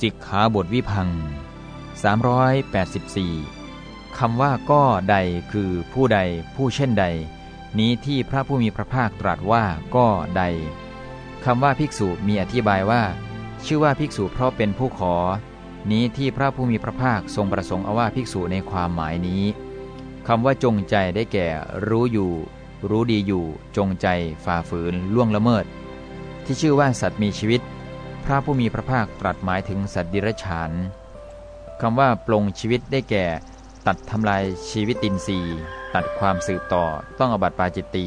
สิกขาบทวิพัง 384 คำว่าก็ใดคือผู้ใดผู้เช่นใด นี้ที่พระผู้มีพระภาคตรัสว่าก็ใดคำว่าภิกษุมีอธิบายว่า ชื่อว่าภิกษุเพราะเป็นผู้ขอ นี้ที่พระผู้มีพระภาคทรงประสงค์เอาว่าภิกษุในความหมายนี้คำว่าจงใจได้แก่ รู้อยู่ รู้ดีอยู่ จงใจฝ่าฝืนล่วงละเมิด ที่ชื่อว่าสัตว์มีชีวิต พระผู้มีพระภาคตรัสหมายถึงสัตว์ดิรัจฉานคำว่าปลงชีวิตได้แก่ ตัดทำลายชีวิตตินทรีย์ ตัดความสืบต่อต้องอบัติปาจิตตี